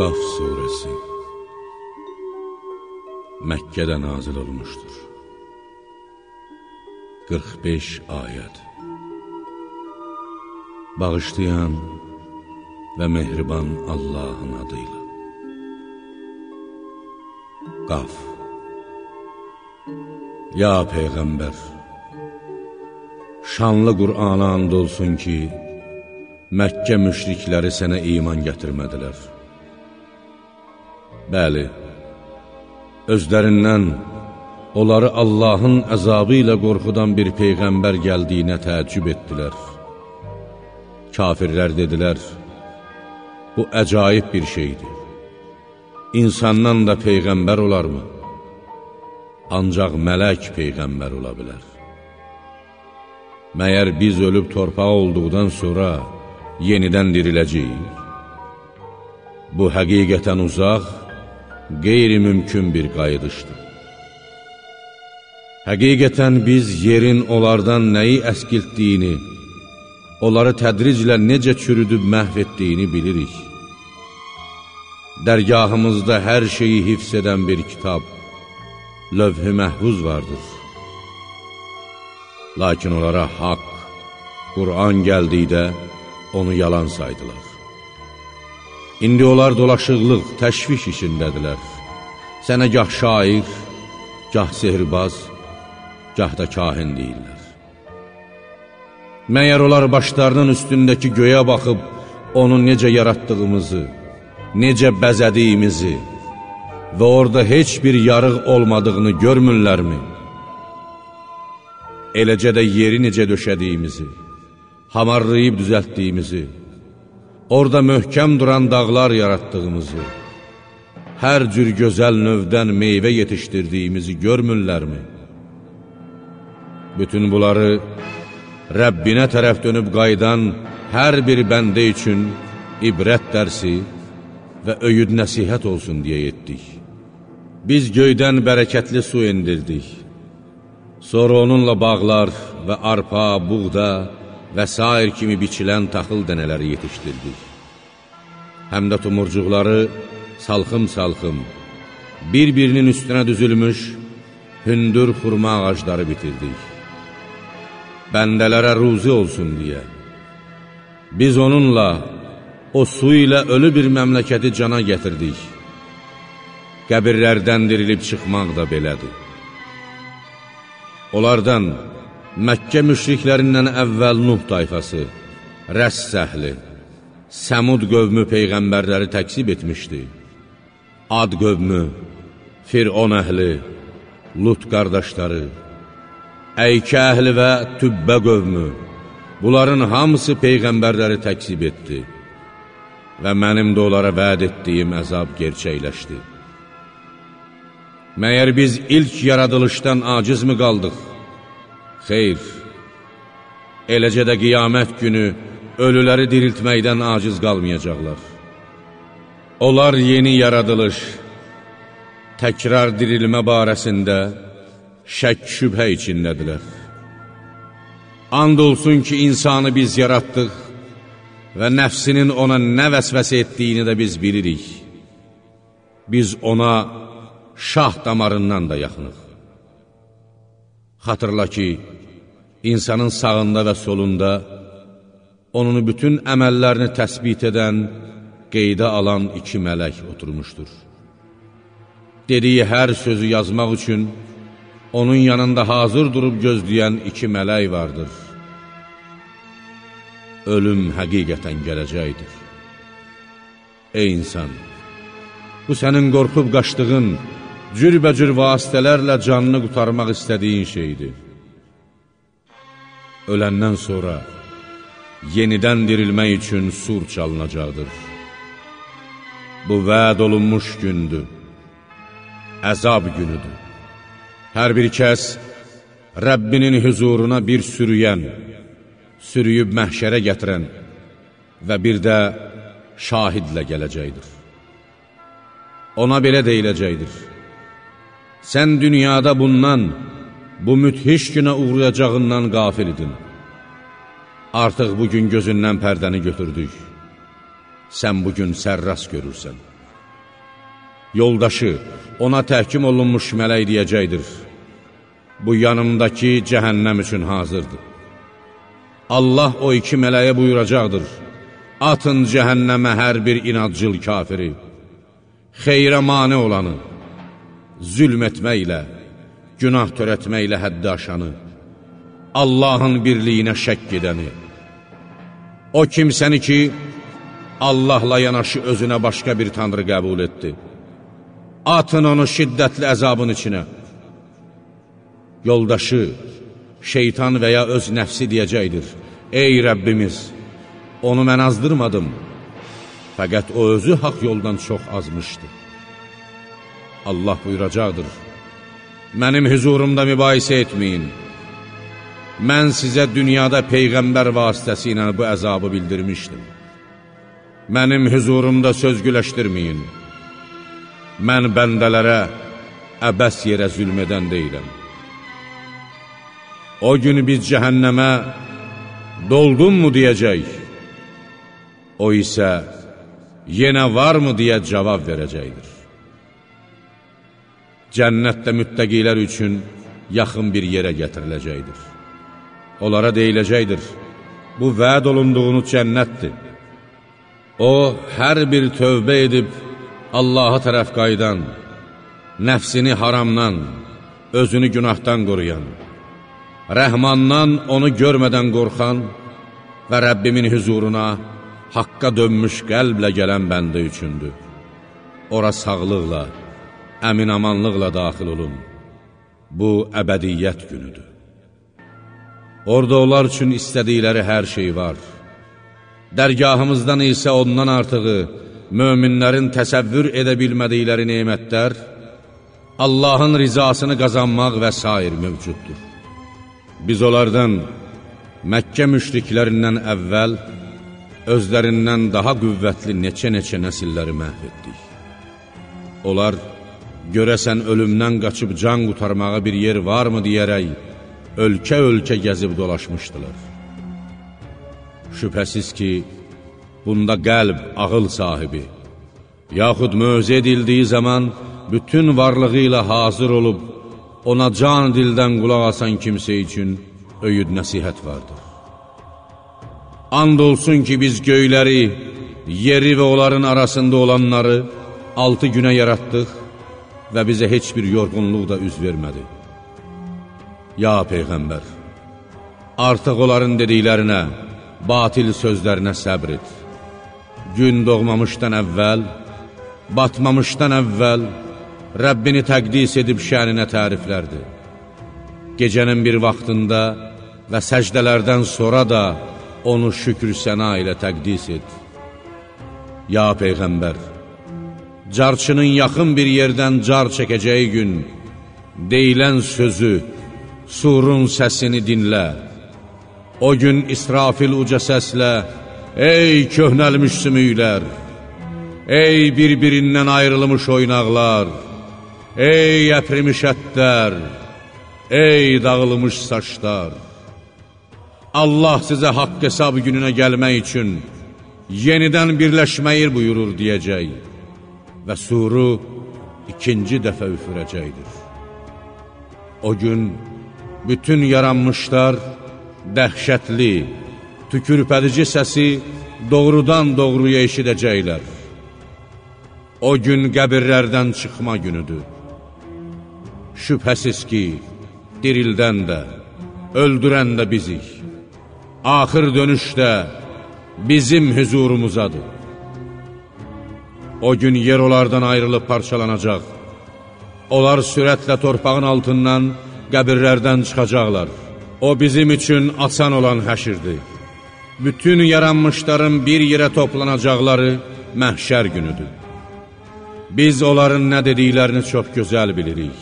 Qaf surəsi Məkkədə nazil olmuşdur. 45 ayəd Bağışlayan və mehriban Allahın adıyla Qaf. Ya Peyğəmbər Şanlı Qur'ana and olsun ki Məkkə müşrikləri sənə iman gətirmədilər Bəli, özlərindən onları Allahın əzabı ilə qorxudan bir Peyğəmbər gəldiyinə təəccüb etdilər. Kafirlər dedilər, bu əcaib bir şeydir. İnsandan da Peyğəmbər olarmı? Ancaq mələk Peyğəmbər ola bilər. Məyər biz ölüb torpağa olduqdan sonra yenidən diriləcəyik? Bu həqiqətən uzaq qeyri-mümkün bir qayıdışdır. Həqiqətən biz yerin onlardan nəyi əskiltdiyini, onları tədriclə necə çürüdüb məhv etdiyini bilirik. Dərgahımızda hər şeyi hifz edən bir kitab, lövh-i məhvuz vardır. Lakin onlara haqq, Qur'an gəldikdə onu yalan saydılar. İndi onlar dolaşıqlıq, təşviş içindədirlər. Sənə gah şair, gah sehirbaz, gah da kahin deyirlər. Məyər onlar başlarının üstündəki göyə baxıb, onu necə yaratdığımızı, necə bəzədiyimizi və orada heç bir yarıq olmadığını görmürlərmi? Eləcə də yeri necə döşədiyimizi, hamarlayıb düzəltdiyimizi, Orada möhkəm duran dağlar yaratdığımızı, hər cür gözəl növdən meyvə yetişdirdiyimizi görmürlərmi? Bütün bunları Rəbbinə tərəf dönüb qaydan hər bir bəndə üçün ibrət dərsi və öyüd nəsihət olsun deyə etdik. Biz göydən bərəkətli su indirdik. Sonra onunla bağlar və arpa, buğda, və s. kimi biçilən taxıl dənələri yetişdirdik. Həm də tumurcuqları salxım-salxım, bir-birinin üstünə düzülmüş hündür xurma ağacları bitirdik. Bəndələrə ruzi olsun deyə. Biz onunla, o su ilə ölü bir məmləkəti cana gətirdik. Qəbirlərdən dirilib çıxmaq da belədir. Onlardan, Məkkə müşriklərindən əvvəl Nuh tayfası, Rəs səhli, Səmud qövmü peyğəmbərləri təksib etmişdi. Ad qövmü, Firon əhli, Lut qardaşları, Əykə əhli və Tübbə qövmü, bunların hamısı peyğəmbərləri təksib etdi və mənim də onlara vəd etdiyim əzab gerçəkləşdi. Məyər biz ilk yaradılışdan aciz mi qaldıq? Xeyr, eləcə də qiyamət günü ölüləri diriltməkdən aciz qalmayacaqlar. Onlar yeni yaradılış, təkrar dirilmə barəsində şək şübhə içindədirlər. And olsun ki, insanı biz yaratdıq və nəfsinin ona nə vəsvəsə etdiyini də biz bilirik. Biz ona şah damarından da yaxınıq. Xatırla ki, insanın sağında və solunda onun bütün əməllərini təsbit edən, qeydə alan iki mələk oturmuşdur. Dediyi hər sözü yazmaq üçün onun yanında hazır durub gözləyən iki mələk vardır. Ölüm həqiqətən gələcəkdir. Ey insan! Bu sənin qorxub qaçdığın, cürbəcür vasitələrlə canını qutarmaq istədiyin şeydir. Öləndən sonra yenidən dirilmək üçün sur çalınacaqdır. Bu vəd olunmuş gündür, əzab günüdür. Hər bir kəs Rəbbinin hüzuruna bir sürüyən, sürüyüb məhşərə gətirən və bir də şahidlə gələcəkdir. Ona belə deyiləcəkdir. Sən dünyada bundan, bu müthiş günə uğrayacağından qafil idin. Artıq bugün gözündən pərdəni götürdük. Sən bugün sərras görürsən. Yoldaşı, ona təhkim olunmuş mələk deyəcəkdir. Bu yanımdakı cəhənnəm üçün hazırdır. Allah o iki mələyə buyuracaqdır. Atın cəhənnəmə hər bir inadcıl kafiri, xeyrə mani olanı, zülm etməklə, günah törətməklə həddi aşanı, Allahın birliyinə şək edəni, o kimsəni ki, Allahla yanaşı özünə başqa bir tanrı qəbul etdi. Atın onu şiddətli əzabın içinə. Yoldaşı, şeytan və ya öz nəfsi deyəcəkdir, Ey Rəbbimiz, onu mən azdırmadım, fəqət o özü haq yoldan çox azmışdı. Allah buyuracaqdır, mənim hüzurumda mübahisə etməyin, mən sizə dünyada Peyğəmbər vasitəsi ilə bu əzabı bildirmişdim. Mənim hüzurumda söz güləşdirməyin, mən bəndələrə əbəs yerə zülm edən deyiləm. O gün biz cəhənnəmə doldunmu deyəcək, o isə yenə varmı deyə cavab verəcəkdir. Cənnətdə müttəqilər üçün yaxın bir yerə gətiriləcəkdir. Onlara deyiləcəkdir, bu vəd olunduğunuz cənnətdir. O, hər bir tövbə edib, Allaha tərəf qaydan, nəfsini haramdan, özünü günahdan qoruyan, rəhmandan onu görmədən qorxan və Rəbbimin hüzuruna haqqa dönmüş qəlblə gələn bəndə üçündür. Ora sağlıqla, əminamanlıqla daxil olun. Bu, əbədiyyət günüdür. Orada onlar üçün istədikləri hər şey var. Dərgahımızdan isə ondan artığı, möminlərin təsəvvür edə bilmədikləri neymətlər, Allahın rizasını qazanmaq və s. mövcuddur. Biz onlardan Məkkə müşriklərindən əvvəl özlərindən daha qüvvətli neçə-neçə nəsilləri məhv etdik. Onlar, görəsən ölümdən qaçıb can qutarmağa bir yer varmı deyərək, ölkə-ölkə gəzib dolaşmışdılar. Şübhəsiz ki, bunda qəlb, ağıl sahibi, yaxud mövzə edildiyi zaman bütün varlığı ilə hazır olub, ona can dildən qulaq asan kimsə üçün öyüd nəsihət vardır. And olsun ki, biz göyləri, yeri və onların arasında olanları altı günə yaratdıq və bizə heç bir yorğunluq da üz vermədi. Ya Peyğəmbər, artıq onların dediklərinə, batil sözlərinə səbr et gün doğmamışdan əvvəl, batmamışdan əvvəl Rəbbini təqdis edib şəninə təriflərdi. Gecənin bir vaxtında və səcdələrdən sonra da onu şükür səna ilə təqdis et. Ya Peyğəmbər, carçının yaxın bir yerdən car çəkəcəyi gün, deyilən sözü, surun səsini dinlə. O gün İsrafil uca səslə, Ey köhnəlmiş sümüklər, ey bir-birindən ayrılmış oynaqlar, ey əprimiş ətlər, ey dağılmış saçlar. Allah sizə haqq hesab gününə gəlmək üçün yenidən birləşməyi buyurur deyəcək və suru ikinci dəfə üfürəcəkdir. O gün bütün yaranmışlar dəhşətli, tükürpədici səsi doğrudan doğruya eşidəcəklər. O gün qəbirlərdən çıxma günüdür. Şübhəsiz ki, dirildən də, öldürən də bizik. Axır dönüşdə bizim hüzurumuzadır. O gün yer onlardan ayrılıb parçalanacaq. Onlar sürətlə torpağın altından qəbirlərdən çıxacaqlar. O bizim üçün asan olan həşirdir bütün yaranmışların bir yerə toplanacaqları məhşər günüdür. Biz onların nə dediklərini çox gözəl bilirik.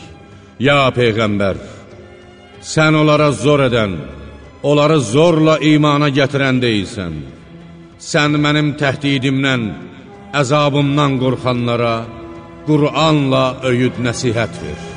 Ya Peyğəmbər, sən onlara zor edən, onları zorla imana gətirən deyilsən. Sən mənim təhdidimdən, əzabımdan qorxanlara Qur'anla öyüd nəsihət ver.